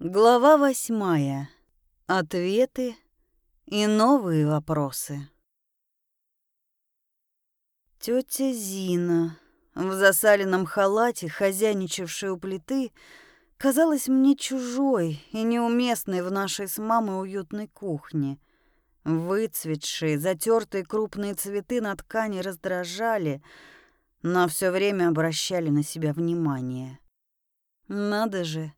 Глава восьмая. Ответы и новые вопросы. Тетя Зина, в засаленном халате, хозяйничавшая у плиты, казалась мне чужой и неуместной в нашей с мамой уютной кухне. Выцветшие, затертые крупные цветы на ткани раздражали, но все время обращали на себя внимание. Надо же,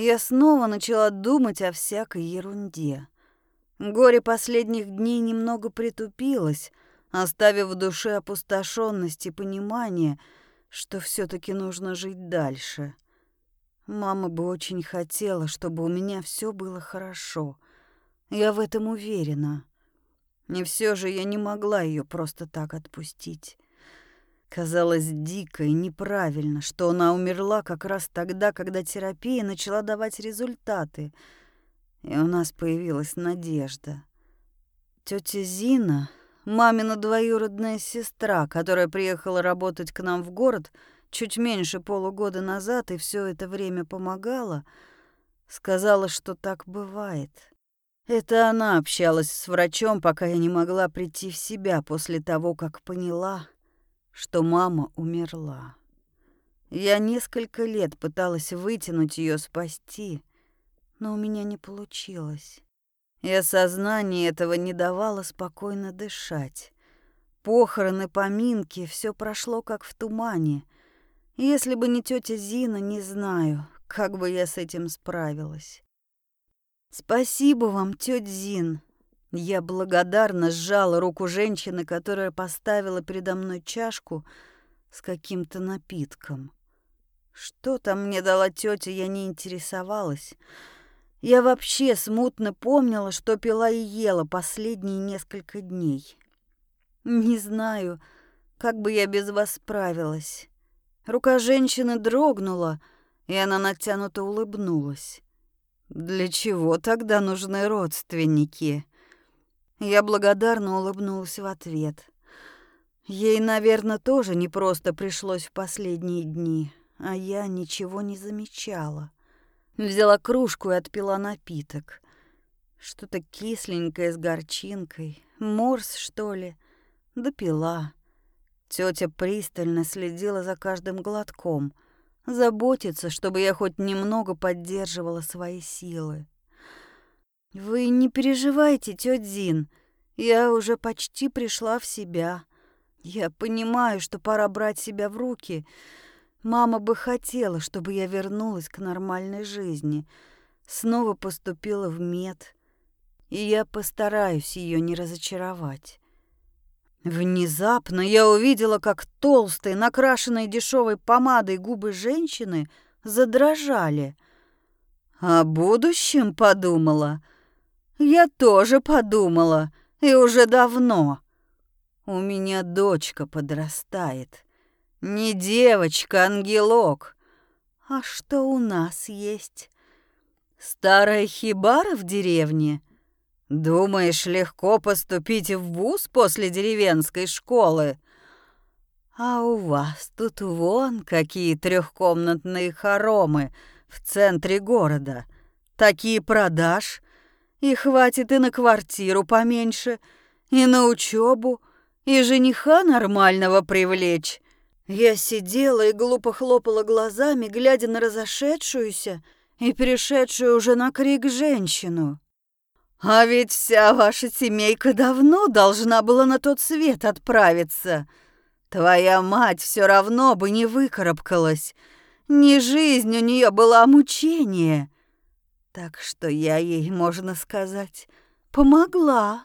я снова начала думать о всякой ерунде. Горе последних дней немного притупилось, оставив в душе опустошенность и понимание, что все таки нужно жить дальше. Мама бы очень хотела, чтобы у меня все было хорошо. Я в этом уверена. И все же я не могла ее просто так отпустить. Казалось дико и неправильно, что она умерла как раз тогда, когда терапия начала давать результаты, и у нас появилась надежда. Тетя Зина, мамина двоюродная сестра, которая приехала работать к нам в город чуть меньше полугода назад и все это время помогала, сказала, что так бывает. Это она общалась с врачом, пока я не могла прийти в себя после того, как поняла, что мама умерла. Я несколько лет пыталась вытянуть ее, спасти, но у меня не получилось. И осознание этого не давало спокойно дышать. Похороны, поминки, все прошло как в тумане. Если бы не тетя Зина, не знаю, как бы я с этим справилась. Спасибо вам, тетя Зин, я благодарно сжала руку женщины, которая поставила передо мной чашку с каким-то напитком. Что там мне дала тетя, я не интересовалась. Я вообще смутно помнила, что пила и ела последние несколько дней. Не знаю, как бы я без вас справилась. Рука женщины дрогнула, и она натянуто улыбнулась. Для чего тогда нужны родственники? Я благодарно улыбнулась в ответ. Ей, наверное, тоже не просто пришлось в последние дни, а я ничего не замечала. Взяла кружку и отпила напиток. Что-то кисленькое с горчинкой, морс, что ли. Допила. Тетя пристально следила за каждым глотком, заботится, чтобы я хоть немного поддерживала свои силы. «Вы не переживайте, тетя Зин. Я уже почти пришла в себя. Я понимаю, что пора брать себя в руки. Мама бы хотела, чтобы я вернулась к нормальной жизни, снова поступила в мед, и я постараюсь ее не разочаровать». Внезапно я увидела, как толстые, накрашенные дешевой помадой губы женщины задрожали. О будущем подумала — я тоже подумала, и уже давно. У меня дочка подрастает. Не девочка, ангелок. А что у нас есть? Старая хибара в деревне? Думаешь, легко поступить в вуз после деревенской школы? А у вас тут вон какие трехкомнатные хоромы в центре города. Такие продаж и хватит и на квартиру поменьше, и на учебу, и жениха нормального привлечь. Я сидела и глупо хлопала глазами, глядя на разошедшуюся и перешедшую уже на крик женщину. «А ведь вся ваша семейка давно должна была на тот свет отправиться. Твоя мать все равно бы не выкарабкалась. Не жизнь у нее была, а мучение. Так что я ей, можно сказать, помогла.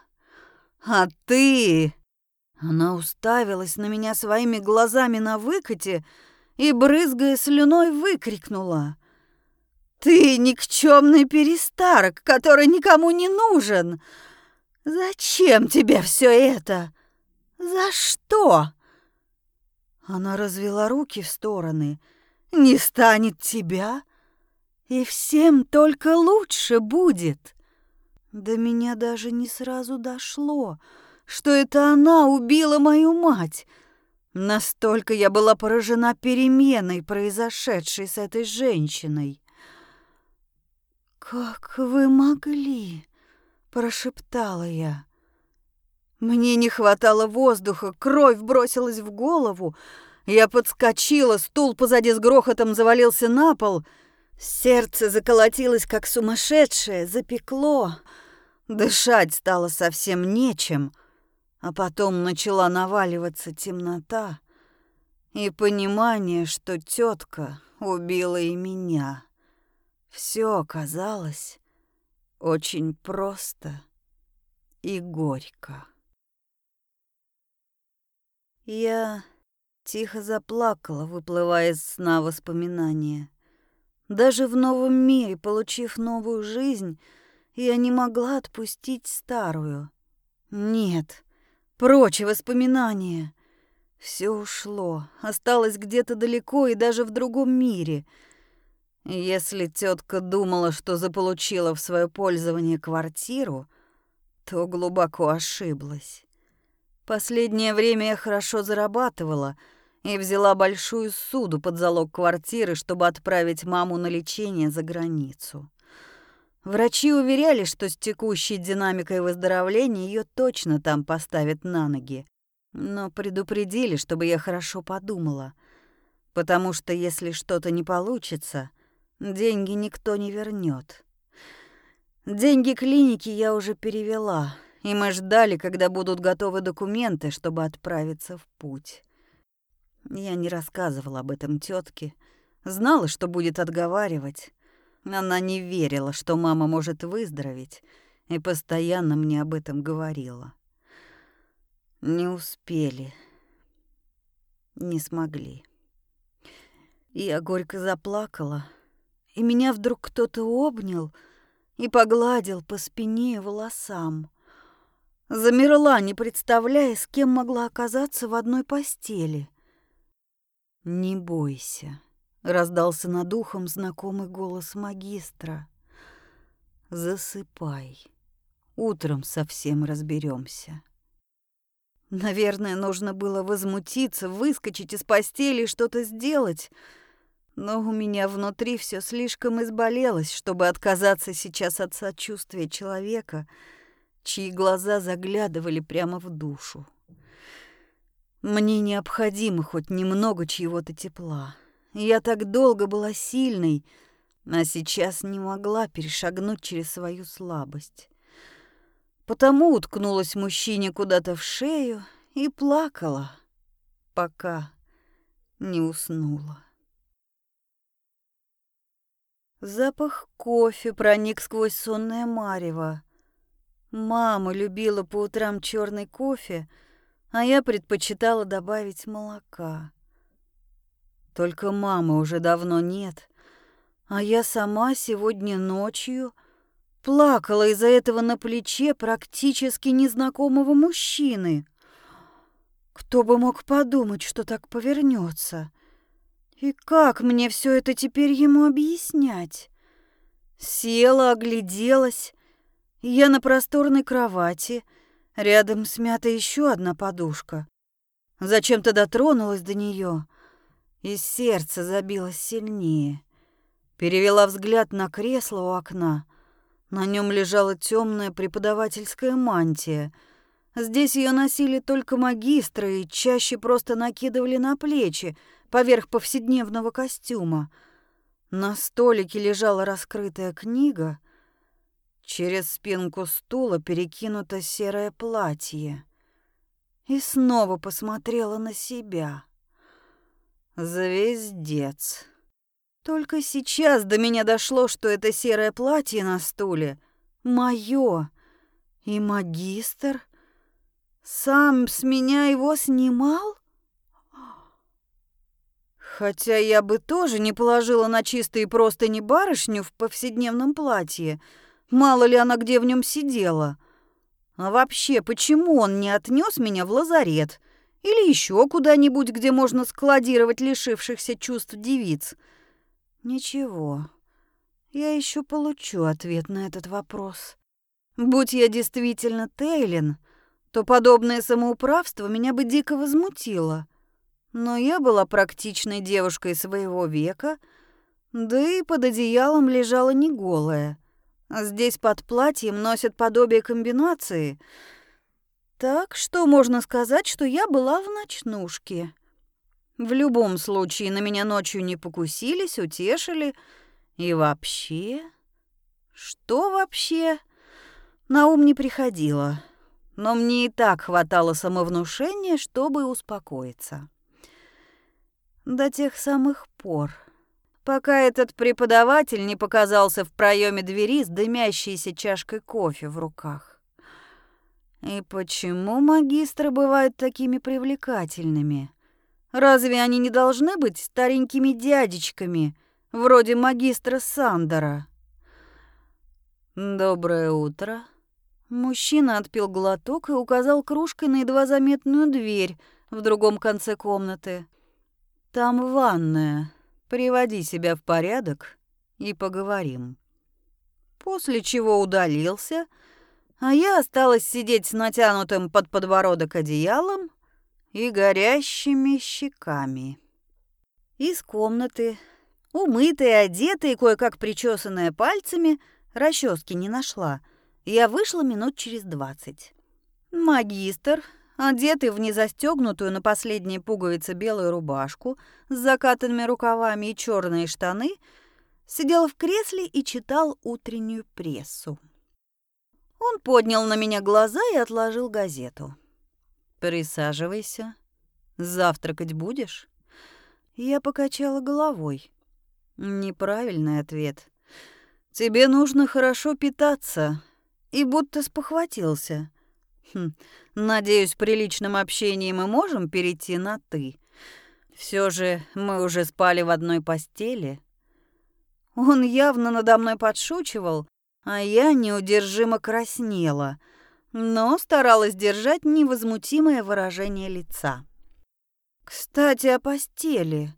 А ты... Она уставилась на меня своими глазами на выкате и, брызгая слюной, выкрикнула. «Ты никчемный перестарок, который никому не нужен! Зачем тебе все это? За что?» Она развела руки в стороны. «Не станет тебя, и всем только лучше будет. До меня даже не сразу дошло, что это она убила мою мать. Настолько я была поражена переменой, произошедшей с этой женщиной. «Как вы могли?» — прошептала я. Мне не хватало воздуха, кровь бросилась в голову. Я подскочила, стул позади с грохотом завалился на пол. Сердце заколотилось, как сумасшедшее, запекло. Дышать стало совсем нечем. А потом начала наваливаться темнота и понимание, что тетка убила и меня. Все оказалось очень просто и горько. Я тихо заплакала, выплывая из сна воспоминания. Даже в новом мире, получив новую жизнь, я не могла отпустить старую. Нет, прочь воспоминания. Все ушло, осталось где-то далеко и даже в другом мире. Если тетка думала, что заполучила в свое пользование квартиру, то глубоко ошиблась. Последнее время я хорошо зарабатывала и взяла большую суду под залог квартиры, чтобы отправить маму на лечение за границу. Врачи уверяли, что с текущей динамикой выздоровления ее точно там поставят на ноги. Но предупредили, чтобы я хорошо подумала. Потому что если что-то не получится, деньги никто не вернет. Деньги клиники я уже перевела — и мы ждали, когда будут готовы документы, чтобы отправиться в путь. Я не рассказывала об этом тетке, знала, что будет отговаривать. Она не верила, что мама может выздороветь, и постоянно мне об этом говорила. Не успели. Не смогли. Я горько заплакала, и меня вдруг кто-то обнял и погладил по спине и волосам. Замерла, не представляя, с кем могла оказаться в одной постели. «Не бойся», — раздался над ухом знакомый голос магистра. «Засыпай. Утром совсем разберемся. Наверное, нужно было возмутиться, выскочить из постели и что-то сделать, но у меня внутри все слишком изболелось, чтобы отказаться сейчас от сочувствия человека — чьи глаза заглядывали прямо в душу. Мне необходимо хоть немного чьего-то тепла. Я так долго была сильной, а сейчас не могла перешагнуть через свою слабость. Потому уткнулась мужчине куда-то в шею и плакала, пока не уснула. Запах кофе проник сквозь сонное марево. Мама любила по утрам черный кофе, а я предпочитала добавить молока. Только мамы уже давно нет, а я сама сегодня ночью плакала из-за этого на плече практически незнакомого мужчины. Кто бы мог подумать, что так повернется? И как мне все это теперь ему объяснять? Села, огляделась, я на просторной кровати, рядом смята еще одна подушка. Зачем-то дотронулась до нее, и сердце забилось сильнее. Перевела взгляд на кресло у окна. На нем лежала темная преподавательская мантия. Здесь ее носили только магистры и чаще просто накидывали на плечи поверх повседневного костюма. На столике лежала раскрытая книга — Через спинку стула перекинуто серое платье. И снова посмотрела на себя. Звездец. Только сейчас до меня дошло, что это серое платье на стуле моё. И магистр сам с меня его снимал? Хотя я бы тоже не положила на чистые простыни барышню в повседневном платье — Мало ли она где в нем сидела. А вообще, почему он не отнес меня в лазарет? Или еще куда-нибудь, где можно складировать лишившихся чувств девиц? Ничего. Я еще получу ответ на этот вопрос. Будь я действительно Тейлин, то подобное самоуправство меня бы дико возмутило. Но я была практичной девушкой своего века, да и под одеялом лежала не голая Здесь под платьем носят подобие комбинации. Так что можно сказать, что я была в ночнушке. В любом случае на меня ночью не покусились, утешили. И вообще... Что вообще? На ум не приходило. Но мне и так хватало самовнушения, чтобы успокоиться. До тех самых пор, пока этот преподаватель не показался в проеме двери с дымящейся чашкой кофе в руках. И почему магистры бывают такими привлекательными? Разве они не должны быть старенькими дядечками, вроде магистра Сандера? «Доброе утро». Мужчина отпил глоток и указал кружкой на едва заметную дверь в другом конце комнаты. «Там ванная. Приводи себя в порядок и поговорим». После чего удалился, а я осталась сидеть с натянутым под подбородок одеялом и горящими щеками. Из комнаты, умытая, одетая и кое-как причесанная пальцами, расчески не нашла. Я вышла минут через двадцать. Магистр, одетый в незастегнутую на последние пуговицы белую рубашку с закатанными рукавами и черные штаны, сидел в кресле и читал утреннюю прессу. Он поднял на меня глаза и отложил газету. «Присаживайся. Завтракать будешь?» Я покачала головой. Неправильный ответ. Тебе нужно хорошо питаться. И будто спохватился. Хм, надеюсь, при личном общении мы можем перейти на «ты». Все же мы уже спали в одной постели. Он явно надо мной подшучивал, а я неудержимо краснела, но старалась держать невозмутимое выражение лица. «Кстати, о постели.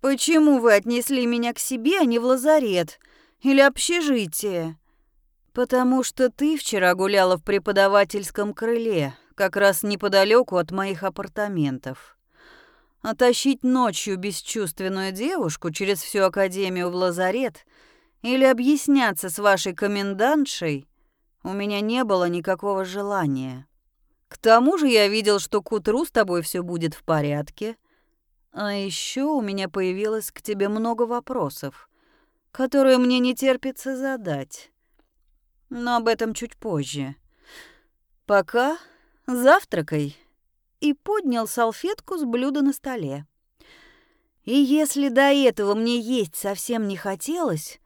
Почему вы отнесли меня к себе, а не в лазарет?» Или общежитие? Потому что ты вчера гуляла в преподавательском крыле, как раз неподалеку от моих апартаментов. А тащить ночью бесчувственную девушку через всю академию в лазарет или объясняться с вашей комендантшей у меня не было никакого желания. К тому же я видел, что к утру с тобой все будет в порядке. А еще у меня появилось к тебе много вопросов которую мне не терпится задать. Но об этом чуть позже. Пока завтракай. И поднял салфетку с блюда на столе. И если до этого мне есть совсем не хотелось,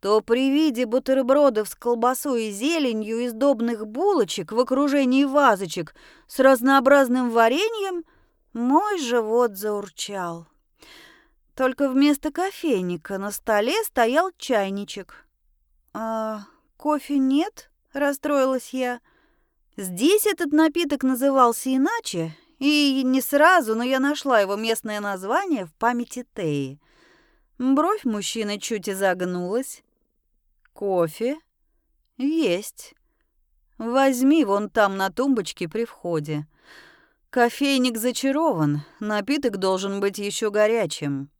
то при виде бутербродов с колбасой и зеленью и сдобных булочек в окружении вазочек с разнообразным вареньем мой живот заурчал. Только вместо кофейника на столе стоял чайничек. «А кофе нет?» – расстроилась я. Здесь этот напиток назывался иначе, и не сразу, но я нашла его местное название в памяти Теи. Бровь мужчины чуть изогнулась. «Кофе?» «Есть. Возьми вон там на тумбочке при входе. Кофейник зачарован, напиток должен быть еще горячим».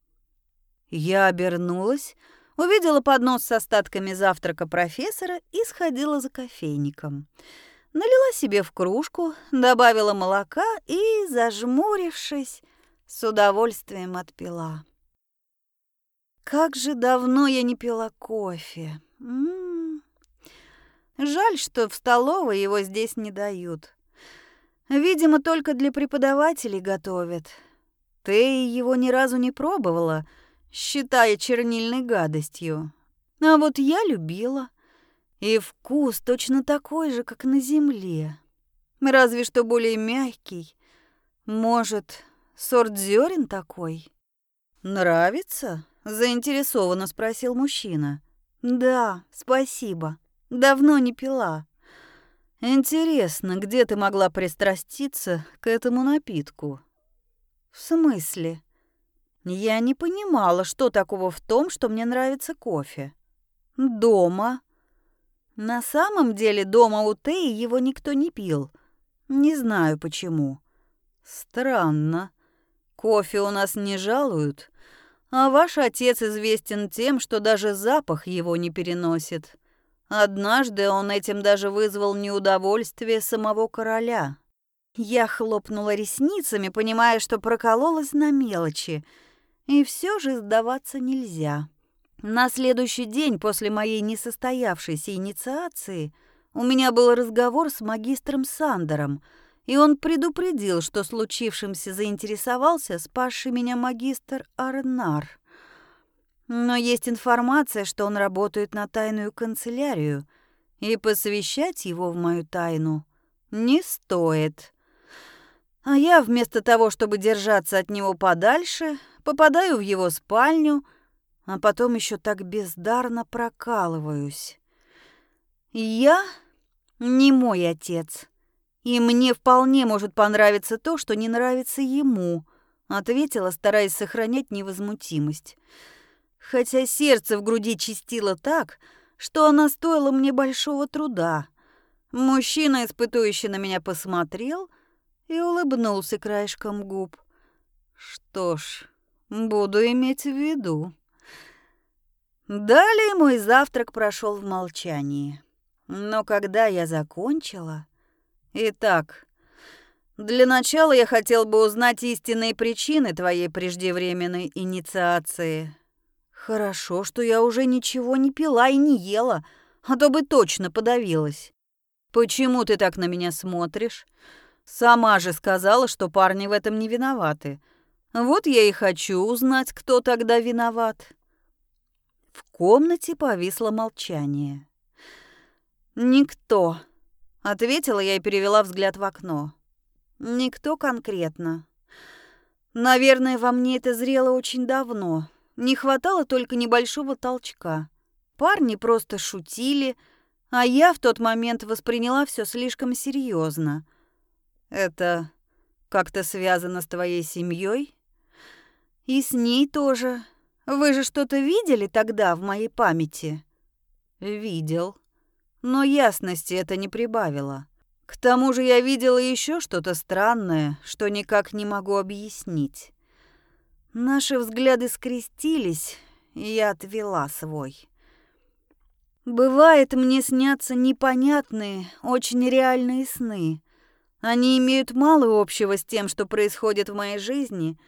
Я обернулась, увидела поднос с остатками завтрака профессора и сходила за кофейником. Налила себе в кружку, добавила молока и, зажмурившись, с удовольствием отпила. Как же давно я не пила кофе. М -м -м. Жаль, что в столовой его здесь не дают. Видимо, только для преподавателей готовят. Ты его ни разу не пробовала — считая чернильной гадостью. А вот я любила. И вкус точно такой же, как на земле. Разве что более мягкий. Может, сорт зерен такой? Нравится? Заинтересованно спросил мужчина. Да, спасибо. Давно не пила. Интересно, где ты могла пристраститься к этому напитку? В смысле? Я не понимала, что такого в том, что мне нравится кофе. Дома. На самом деле дома у Теи его никто не пил. Не знаю почему. Странно. Кофе у нас не жалуют, а ваш отец известен тем, что даже запах его не переносит. Однажды он этим даже вызвал неудовольствие самого короля. Я хлопнула ресницами, понимая, что прокололась на мелочи. И все же сдаваться нельзя. На следующий день после моей несостоявшейся инициации у меня был разговор с магистром Сандером, и он предупредил, что случившимся заинтересовался спасший меня магистр Арнар. Но есть информация, что он работает на тайную канцелярию, и посвящать его в мою тайну не стоит. А я вместо того, чтобы держаться от него подальше, попадаю в его спальню, а потом еще так бездарно прокалываюсь. Я не мой отец, и мне вполне может понравиться то, что не нравится ему, ответила, стараясь сохранять невозмутимость хотя сердце в груди чистило так, что она стоила мне большого труда. Мужчина, испытующий на меня, посмотрел и улыбнулся краешком губ. Что ж, буду иметь в виду. Далее мой завтрак прошел в молчании. Но когда я закончила... Итак, для начала я хотел бы узнать истинные причины твоей преждевременной инициации. Хорошо, что я уже ничего не пила и не ела, а то бы точно подавилась. Почему ты так на меня смотришь? Сама же сказала, что парни в этом не виноваты. Вот я и хочу узнать, кто тогда виноват. В комнате повисло молчание. «Никто», — ответила я и перевела взгляд в окно. «Никто конкретно. Наверное, во мне это зрело очень давно, не хватало только небольшого толчка. Парни просто шутили, а я в тот момент восприняла все слишком серьезно. Это как-то связано с твоей семьей? И с ней тоже. Вы же что-то видели тогда в моей памяти? Видел. Но ясности это не прибавило. К тому же я видела еще что-то странное, что никак не могу объяснить. Наши взгляды скрестились, и я отвела свой. Бывает, мне снятся непонятные, очень реальные сны. Они имеют мало общего с тем, что происходит в моей жизни,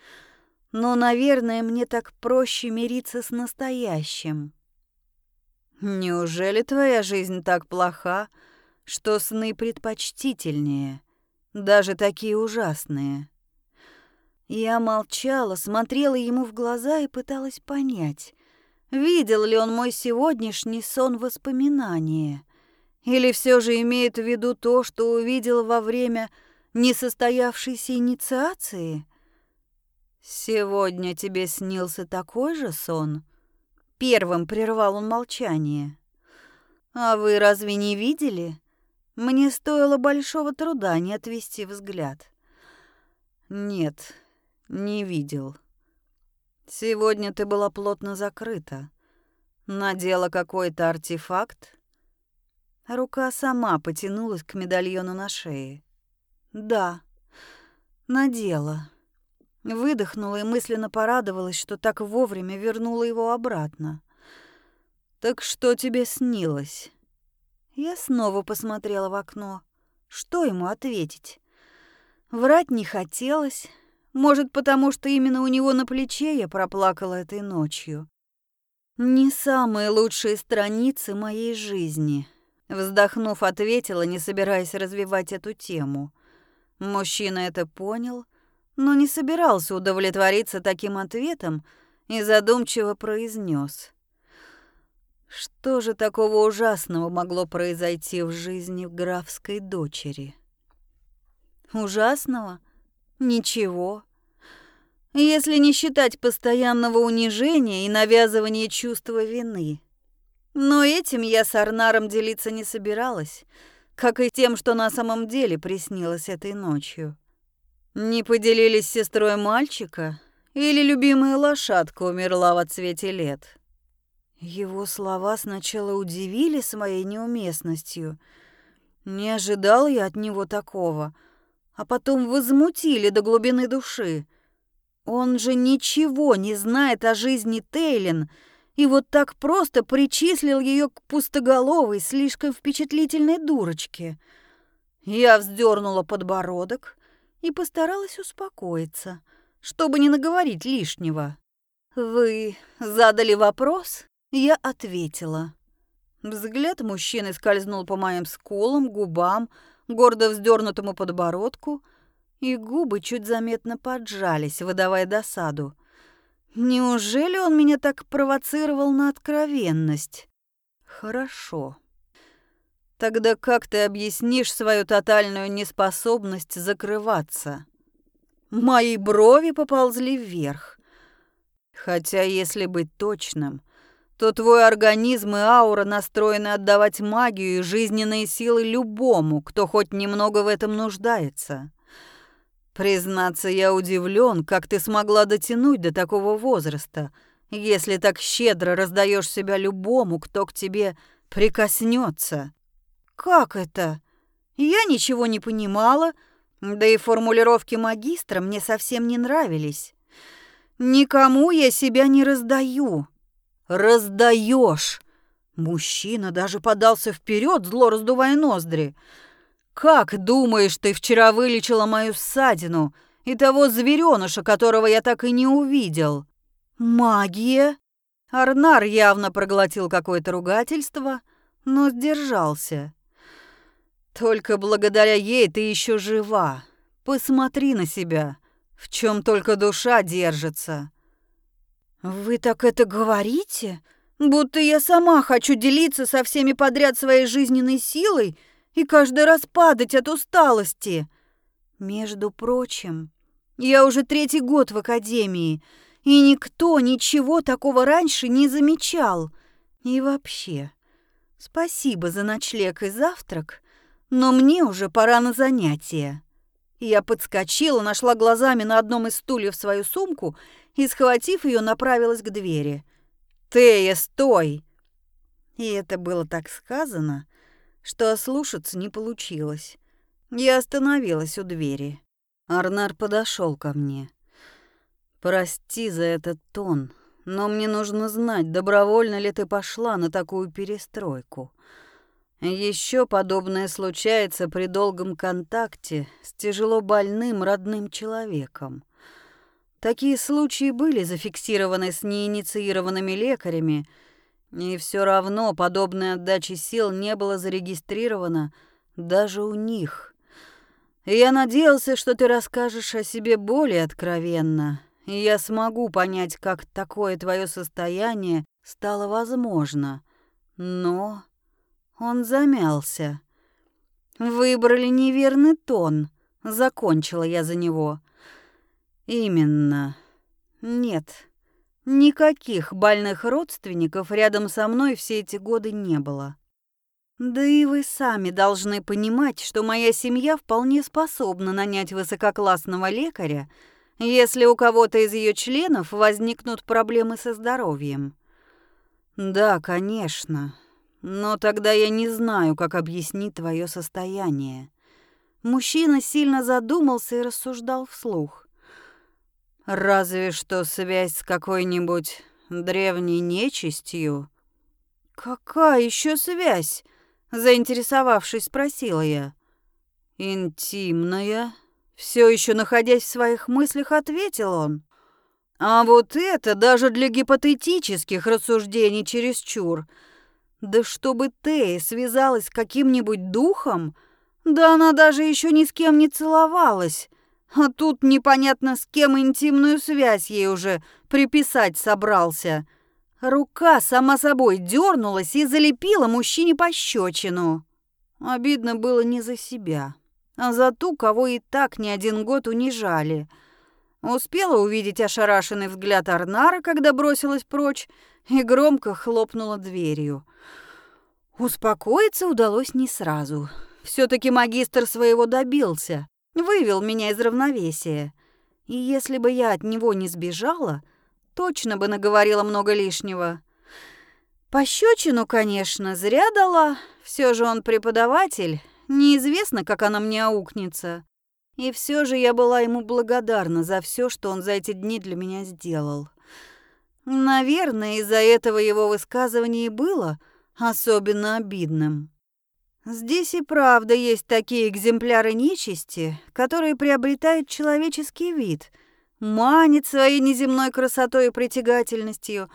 но, наверное, мне так проще мириться с настоящим. Неужели твоя жизнь так плоха, что сны предпочтительнее, даже такие ужасные? Я молчала, смотрела ему в глаза и пыталась понять, видел ли он мой сегодняшний сон воспоминания, или все же имеет в виду то, что увидел во время несостоявшейся инициации. «Сегодня тебе снился такой же сон?» Первым прервал он молчание. «А вы разве не видели? Мне стоило большого труда не отвести взгляд». «Нет, не видел. Сегодня ты была плотно закрыта. Надела какой-то артефакт? Рука сама потянулась к медальону на шее. Да, надела. Выдохнула и мысленно порадовалась, что так вовремя вернула его обратно. «Так что тебе снилось?» Я снова посмотрела в окно. Что ему ответить? Врать не хотелось, может, потому что именно у него на плече я проплакала этой ночью. Не самые лучшие страницы моей жизни. Вздохнув, ответила, не собираясь развивать эту тему. Мужчина это понял, но не собирался удовлетвориться таким ответом и задумчиво произнес: Что же такого ужасного могло произойти в жизни графской дочери? Ужасного? Ничего. Если не считать постоянного унижения и навязывания чувства вины. Но этим я с Арнаром делиться не собиралась, как и тем, что на самом деле приснилось этой ночью. Не поделились с сестрой мальчика или любимая лошадка умерла в отсвете лет? Его слова сначала удивили своей неуместностью. Не ожидал я от него такого — а потом возмутили до глубины души. Он же ничего не знает о жизни Тейлин и вот так просто причислил ее к пустоголовой, слишком впечатлительной дурочке. Я вздернула подбородок и постаралась успокоиться, чтобы не наговорить лишнего. «Вы задали вопрос?» Я ответила. Взгляд мужчины скользнул по моим скулам, губам, гордо вздернутому подбородку, и губы чуть заметно поджались, выдавая досаду. Неужели он меня так провоцировал на откровенность? Хорошо. Тогда как ты объяснишь свою тотальную неспособность закрываться? Мои брови поползли вверх. Хотя, если быть точным, то твой организм и аура настроены отдавать магию и жизненные силы любому, кто хоть немного в этом нуждается. Признаться, я удивлен, как ты смогла дотянуть до такого возраста, если так щедро раздаешь себя любому, кто к тебе прикоснется. Как это? Я ничего не понимала, да и формулировки магистра мне совсем не нравились. Никому я себя не раздаю. Раздаешь. Мужчина даже подался вперед, зло раздувая ноздри. Как думаешь, ты вчера вылечила мою ссадину и того зверёныша, которого я так и не увидел? Магия? Арнар явно проглотил какое-то ругательство, но сдержался. Только благодаря ей ты еще жива. Посмотри на себя, в чем только душа держится. Вы так это говорите? Будто я сама хочу делиться со всеми подряд своей жизненной силой и каждый раз падать от усталости. Между прочим, я уже третий год в академии, и никто ничего такого раньше не замечал. И вообще, спасибо за ночлег и завтрак, но мне уже пора на занятия. Я подскочила, нашла глазами на одном из стульев свою сумку и, схватив ее, направилась к двери. «Тея, стой!» И это было так сказано, что ослушаться не получилось. Я остановилась у двери. Арнар подошел ко мне. «Прости за этот тон, но мне нужно знать, добровольно ли ты пошла на такую перестройку. Еще подобное случается при долгом контакте с тяжело больным родным человеком. Такие случаи были зафиксированы с неинициированными лекарями, и все равно подобной отдачи сил не было зарегистрировано даже у них. Я надеялся, что ты расскажешь о себе более откровенно, и я смогу понять, как такое твое состояние стало возможно. Но он замялся. Выбрали неверный тон, закончила я за него. Именно. Нет. Никаких больных родственников рядом со мной все эти годы не было. Да и вы сами должны понимать, что моя семья вполне способна нанять высококлассного лекаря, если у кого-то из ее членов возникнут проблемы со здоровьем. Да, конечно. Но тогда я не знаю, как объяснить твое состояние. Мужчина сильно задумался и рассуждал вслух. Разве что связь с какой-нибудь древней нечистью. Какая еще связь? заинтересовавшись, спросила я. Интимная, все еще находясь в своих мыслях, ответил он. А вот это даже для гипотетических рассуждений чересчур. Да чтобы ты связалась с каким-нибудь духом, да она даже еще ни с кем не целовалась. А тут непонятно с кем интимную связь ей уже приписать собрался. Рука сама собой дернулась и залепила мужчине пощечину. Обидно было не за себя, а за ту, кого и так не один год унижали. Успела увидеть ошарашенный взгляд Арнара, когда бросилась прочь, и громко хлопнула дверью. Успокоиться удалось не сразу. все таки магистр своего добился вывел меня из равновесия. И если бы я от него не сбежала, точно бы наговорила много лишнего. Пощечину, конечно, зря дала. Все же он преподаватель. Неизвестно, как она мне аукнется. И все же я была ему благодарна за все, что он за эти дни для меня сделал. Наверное, из-за этого его высказывание и было особенно обидным. Здесь и правда есть такие экземпляры нечисти, которые приобретают человеческий вид, манят своей неземной красотой и притягательностью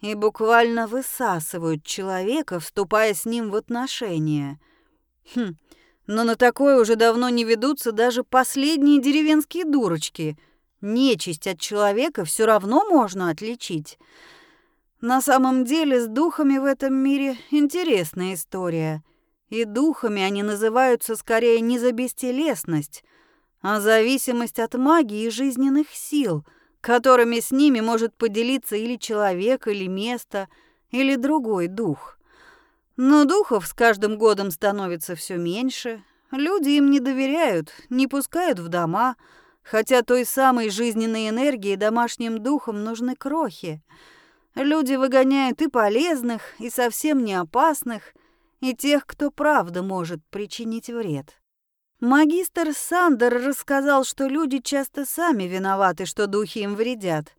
и буквально высасывают человека, вступая с ним в отношения. Хм, но на такое уже давно не ведутся даже последние деревенские дурочки. Нечисть от человека все равно можно отличить. На самом деле с духами в этом мире интересная история. И духами они называются скорее не за бестелесность, а зависимость от магии и жизненных сил, которыми с ними может поделиться или человек, или место, или другой дух. Но духов с каждым годом становится все меньше. Люди им не доверяют, не пускают в дома, хотя той самой жизненной энергии домашним духам нужны крохи. Люди выгоняют и полезных, и совсем не опасных, и тех, кто правда может причинить вред. Магистр Сандер рассказал, что люди часто сами виноваты, что духи им вредят.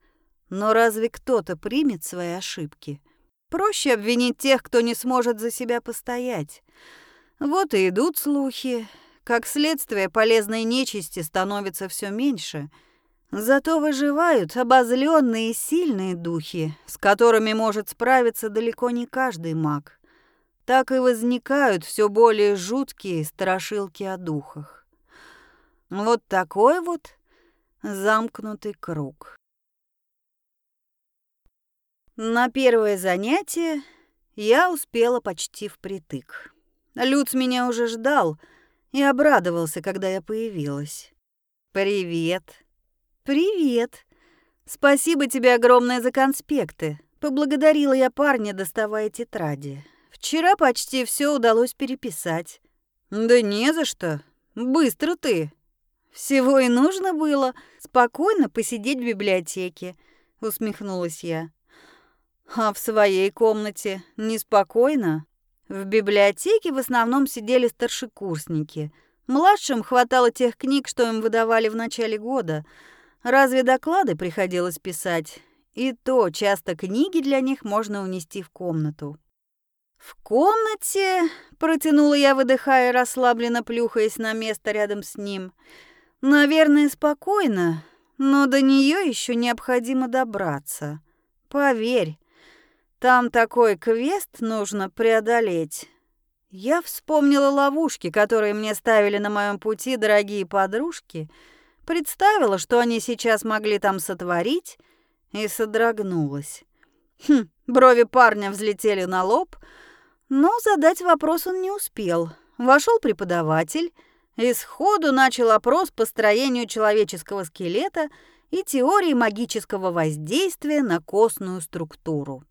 Но разве кто-то примет свои ошибки? Проще обвинить тех, кто не сможет за себя постоять. Вот и идут слухи. Как следствие, полезной нечисти становится все меньше. Зато выживают обозленные сильные духи, с которыми может справиться далеко не каждый маг. Так и возникают все более жуткие страшилки о духах. Вот такой вот замкнутый круг. На первое занятие я успела почти впритык. Люц меня уже ждал и обрадовался, когда я появилась. «Привет». «Привет. Спасибо тебе огромное за конспекты». Поблагодарила я парня, доставая тетради. Вчера почти все удалось переписать. «Да не за что. Быстро ты». «Всего и нужно было спокойно посидеть в библиотеке», — усмехнулась я. А в своей комнате неспокойно? В библиотеке в основном сидели старшекурсники. Младшим хватало тех книг, что им выдавали в начале года. Разве доклады приходилось писать? И то часто книги для них можно унести в комнату. «В комнате...» — протянула я, выдыхая, расслабленно плюхаясь на место рядом с ним. «Наверное, спокойно, но до нее еще необходимо добраться. Поверь, там такой квест нужно преодолеть. Я вспомнила ловушки, которые мне ставили на моем пути дорогие подружки, представила, что они сейчас могли там сотворить, и содрогнулась. Хм, брови парня взлетели на лоб, но задать вопрос он не успел. Вошел преподаватель и сходу начал опрос по строению человеческого скелета и теории магического воздействия на костную структуру.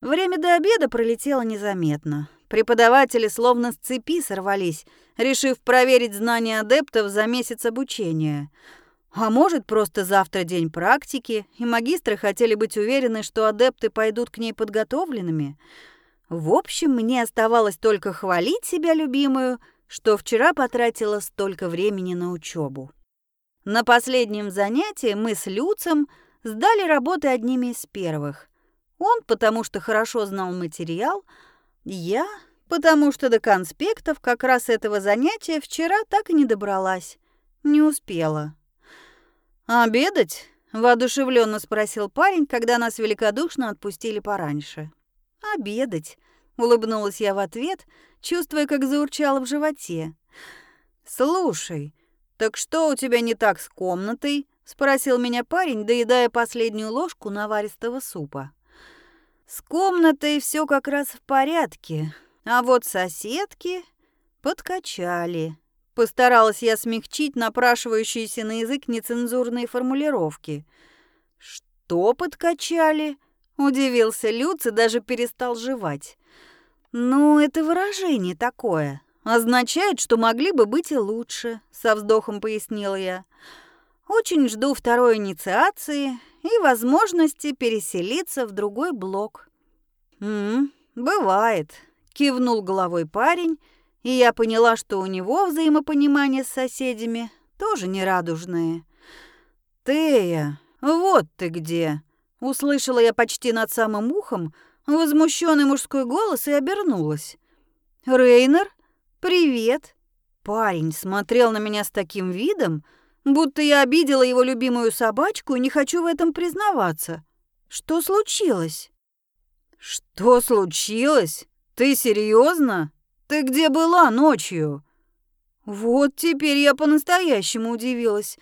Время до обеда пролетело незаметно. Преподаватели словно с цепи сорвались, решив проверить знания адептов за месяц обучения. А может, просто завтра день практики, и магистры хотели быть уверены, что адепты пойдут к ней подготовленными. В общем, мне оставалось только хвалить себя любимую, что вчера потратила столько времени на учебу. На последнем занятии мы с Люцем сдали работы одними из первых — он, потому что хорошо знал материал, я, потому что до конспектов как раз этого занятия вчера так и не добралась. Не успела. «Обедать?» — воодушевленно спросил парень, когда нас великодушно отпустили пораньше. «Обедать», — улыбнулась я в ответ, чувствуя, как заурчало в животе. «Слушай, так что у тебя не так с комнатой?» — спросил меня парень, доедая последнюю ложку наваристого супа. С комнатой все как раз в порядке, а вот соседки подкачали. Постаралась я смягчить напрашивающиеся на язык нецензурные формулировки. «Что подкачали?» — удивился Люц и даже перестал жевать. «Ну, это выражение такое. Означает, что могли бы быть и лучше», — со вздохом пояснила я. «Очень жду второй инициации и возможности переселиться в другой блок. «М бывает», — кивнул головой парень, и я поняла, что у него взаимопонимание с соседями тоже нерадужное. «Тея, вот ты где!» Услышала я почти над самым ухом возмущенный мужской голос и обернулась. «Рейнер, привет!» Парень смотрел на меня с таким видом, будто я обидела его любимую собачку и не хочу в этом признаваться. Что случилось? Что случилось? Ты серьезно? Ты где была ночью? Вот теперь я по-настоящему удивилась.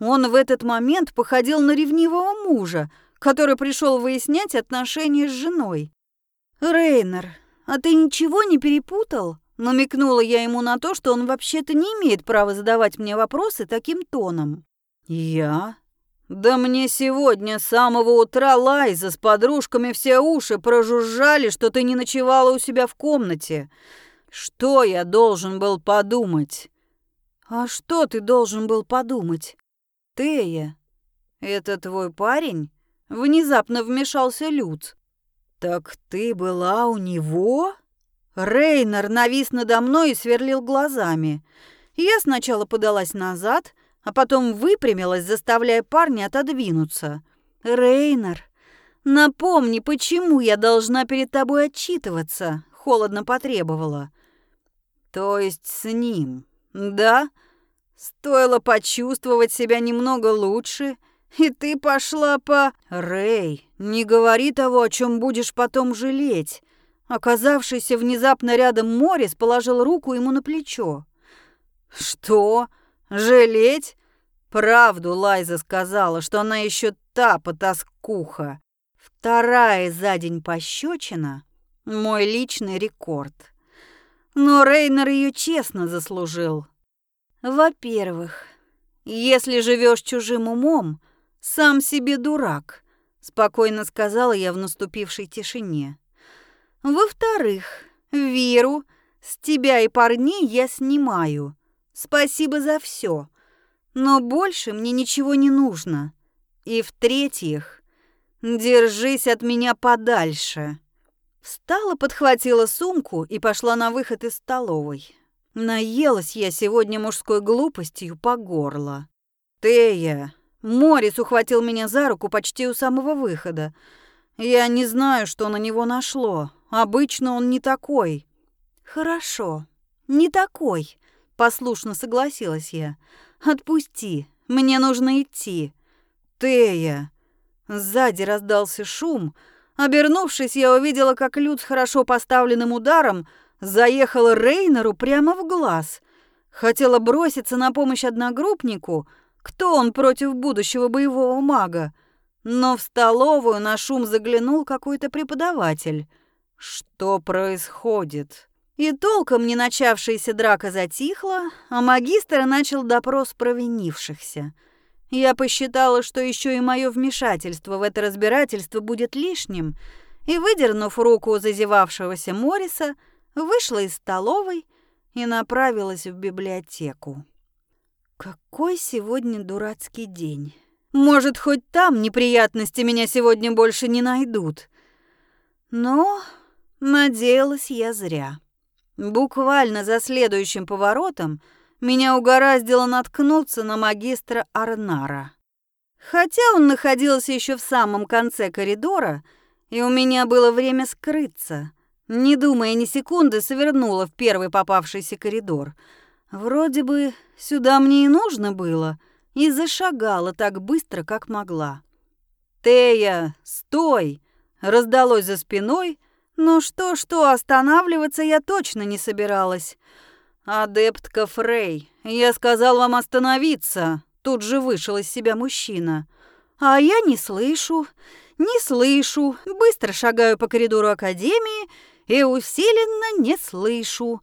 Он в этот момент походил на ревнивого мужа, который пришел выяснять отношения с женой. Рейнер, а ты ничего не перепутал? Намекнула я ему на то, что он вообще-то не имеет права задавать мне вопросы таким тоном. «Я? Да мне сегодня с самого утра Лайза с подружками все уши прожужжали, что ты не ночевала у себя в комнате. Что я должен был подумать?» «А что ты должен был подумать?» «Тея, это твой парень?» Внезапно вмешался Люц. «Так ты была у него?» Рейнер навис надо мной и сверлил глазами. Я сначала подалась назад, а потом выпрямилась, заставляя парня отодвинуться. «Рейнер, напомни, почему я должна перед тобой отчитываться?» — холодно потребовала. «То есть с ним, да? Стоило почувствовать себя немного лучше, и ты пошла по...» «Рей, не говори того, о чем будешь потом жалеть». Оказавшийся внезапно рядом Морис положил руку ему на плечо. «Что? Жалеть?» Правду Лайза сказала, что она еще та потаскуха. Вторая за день пощечина — мой личный рекорд. Но Рейнер ее честно заслужил. Во-первых, если живешь чужим умом, сам себе дурак, спокойно сказала я в наступившей тишине. Во-вторых, Веру с тебя и парней я снимаю. Спасибо за все. Но больше мне ничего не нужно. И в-третьих, держись от меня подальше. Встала, подхватила сумку и пошла на выход из столовой. Наелась я сегодня мужской глупостью по горло. Тея, Морис ухватил меня за руку почти у самого выхода. Я не знаю, что на него нашло. Обычно он не такой. Хорошо, не такой, послушно согласилась я. Отпусти, мне нужно идти. Тея. Сзади раздался шум. Обернувшись, я увидела, как Люд с хорошо поставленным ударом заехал Рейнеру прямо в глаз. Хотела броситься на помощь одногруппнику. Кто он против будущего боевого мага? Но в столовую на шум заглянул какой-то преподаватель. Что происходит? И толком не начавшаяся драка затихла, а магистр начал допрос провинившихся. Я посчитала, что еще и мое вмешательство в это разбирательство будет лишним, и, выдернув руку зазевавшегося Мориса, вышла из столовой и направилась в библиотеку. Какой сегодня дурацкий день. Может, хоть там неприятности меня сегодня больше не найдут. Но Надеялась я зря. Буквально за следующим поворотом меня угораздило наткнуться на магистра Арнара. Хотя он находился еще в самом конце коридора, и у меня было время скрыться. Не думая ни секунды, свернула в первый попавшийся коридор. Вроде бы сюда мне и нужно было, и зашагала так быстро, как могла. «Тея, стой!» раздалось за спиной — ну что-что, останавливаться я точно не собиралась. «Адептка Фрей, я сказал вам остановиться!» Тут же вышел из себя мужчина. «А я не слышу, не слышу, быстро шагаю по коридору Академии и усиленно не слышу».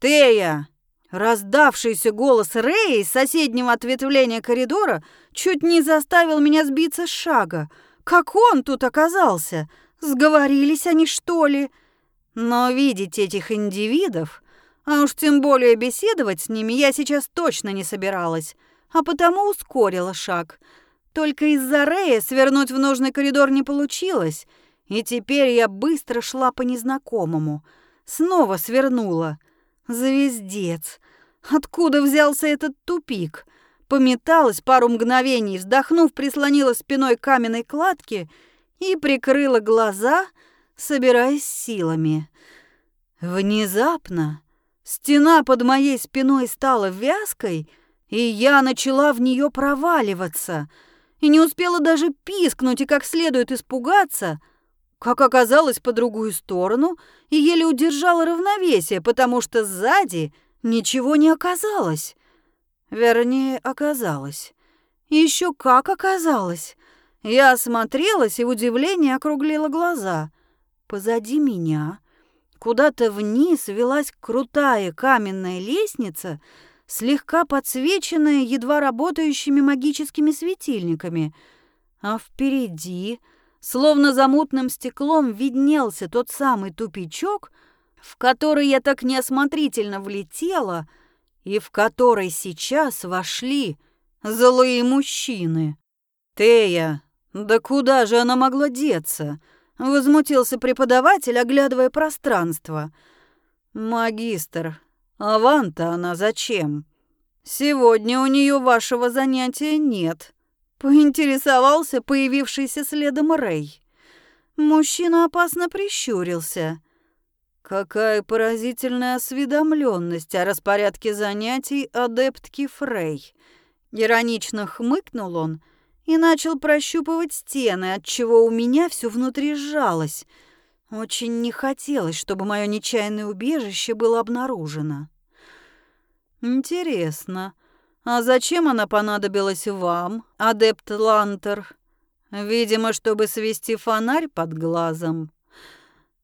«Тея!» Раздавшийся голос Рэя из соседнего ответвления коридора чуть не заставил меня сбиться с шага. Как он тут оказался? Сговорились они, что ли? Но видеть этих индивидов, а уж тем более беседовать с ними, я сейчас точно не собиралась, а потому ускорила шаг. Только из-за Рея свернуть в нужный коридор не получилось, и теперь я быстро шла по незнакомому. Снова свернула. Звездец. Откуда взялся этот тупик? Пометалась пару мгновений, вздохнув, прислонила спиной к каменной кладке и прикрыла глаза, собираясь силами. Внезапно стена под моей спиной стала вязкой, и я начала в нее проваливаться. И не успела даже пискнуть и как следует испугаться, как оказалось по другую сторону, и еле удержала равновесие, потому что сзади ничего не оказалось. Вернее, оказалось. Еще как оказалось. Я осмотрелась и в удивлении округлила глаза. Позади меня куда-то вниз велась крутая каменная лестница, слегка подсвеченная едва работающими магическими светильниками, а впереди, словно за мутным стеклом, виднелся тот самый тупичок, в который я так неосмотрительно влетела и в который сейчас вошли злые мужчины. «Тея, да куда же она могла деться?» — возмутился преподаватель, оглядывая пространство. «Магистр, а ван-то она зачем? Сегодня у нее вашего занятия нет», — поинтересовался появившийся следом Рэй. Мужчина опасно прищурился. Какая поразительная осведомленность о распорядке занятий адептки Фрей. Иронично хмыкнул он и начал прощупывать стены, от чего у меня все внутри сжалось. Очень не хотелось, чтобы мое нечаянное убежище было обнаружено. Интересно, а зачем она понадобилась вам, адепт Лантер? Видимо, чтобы свести фонарь под глазом.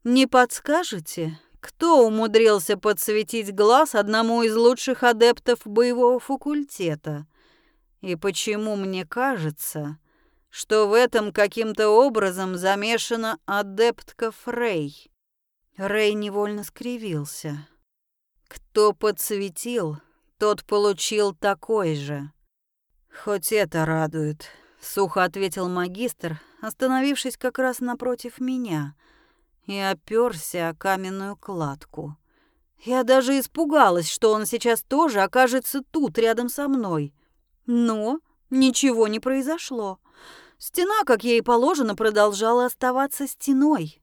Не подскажете, кто умудрился подсветить глаз одному из лучших адептов боевого факультета? И почему мне кажется, что в этом каким-то образом замешана адептка Фрей? Рэй невольно скривился. Кто подсветил, тот получил такой же. Хоть это радует, сухо ответил магистр, остановившись как раз напротив меня и оперся о каменную кладку. Я даже испугалась, что он сейчас тоже окажется тут, рядом со мной. Но ничего не произошло. Стена, как ей положено, продолжала оставаться стеной.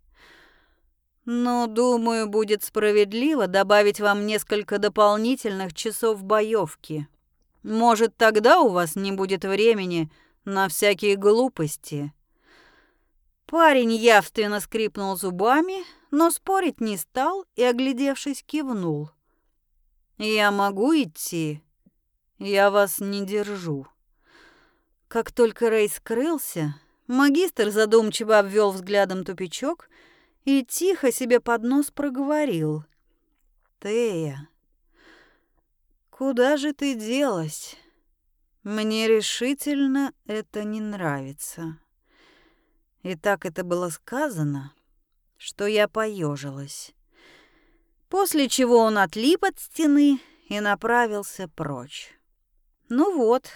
Но, думаю, будет справедливо добавить вам несколько дополнительных часов боевки. Может, тогда у вас не будет времени на всякие глупости. Парень явственно скрипнул зубами, но спорить не стал и, оглядевшись, кивнул. «Я могу идти?» Я вас не держу. Как только Рэй скрылся, магистр задумчиво обвел взглядом тупичок и тихо себе под нос проговорил. «Тея, куда же ты делась? Мне решительно это не нравится». И так это было сказано, что я поежилась. После чего он отлип от стены и направился прочь. Ну вот,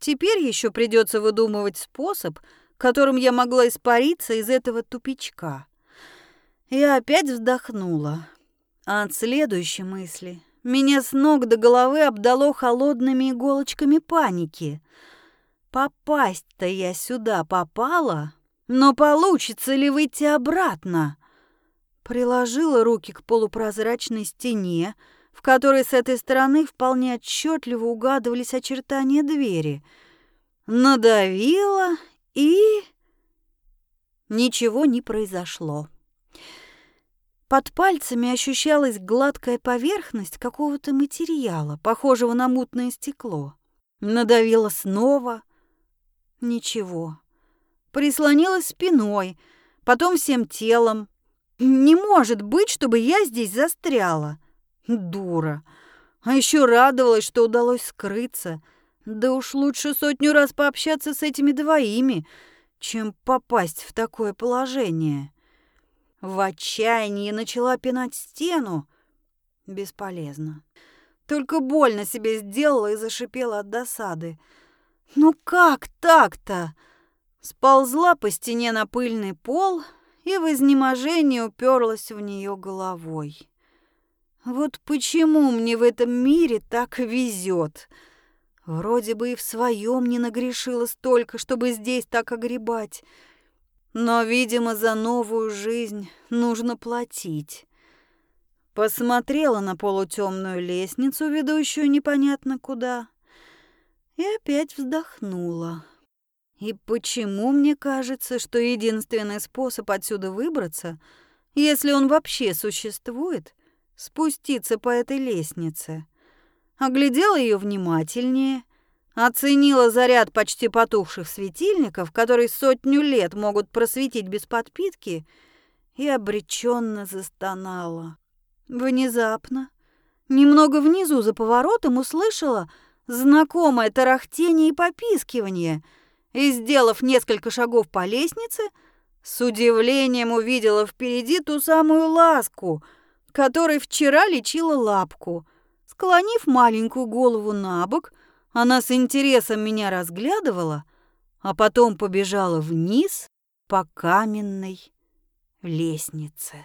теперь еще придется выдумывать способ, которым я могла испариться из этого тупичка. Я опять вздохнула. А от следующей мысли меня с ног до головы обдало холодными иголочками паники. Попасть-то я сюда попала, но получится ли выйти обратно? Приложила руки к полупрозрачной стене, в которой с этой стороны вполне отчетливо угадывались очертания двери. Надавила и... Ничего не произошло. Под пальцами ощущалась гладкая поверхность какого-то материала, похожего на мутное стекло. Надавила снова. Ничего. Прислонилась спиной, потом всем телом. Не может быть, чтобы я здесь застряла. Дура. А еще радовалась, что удалось скрыться. Да уж лучше сотню раз пообщаться с этими двоими, чем попасть в такое положение. В отчаянии начала пинать стену. Бесполезно. Только больно себе сделала и зашипела от досады. «Ну как так-то?» Сползла по стене на пыльный пол и в изнеможении уперлась в нее головой. Вот почему мне в этом мире так везет. Вроде бы и в своем не нагрешила столько, чтобы здесь так огребать. Но, видимо, за новую жизнь нужно платить. Посмотрела на полутемную лестницу, ведущую непонятно куда, и опять вздохнула. И почему мне кажется, что единственный способ отсюда выбраться, если он вообще существует, спуститься по этой лестнице? Оглядела ее внимательнее, оценила заряд почти потухших светильников, которые сотню лет могут просветить без подпитки, и обреченно застонала. Внезапно, немного внизу за поворотом, услышала знакомое тарахтение и попискивание — и, сделав несколько шагов по лестнице, с удивлением увидела впереди ту самую ласку, которой вчера лечила лапку. Склонив маленькую голову на бок, она с интересом меня разглядывала, а потом побежала вниз по каменной лестнице.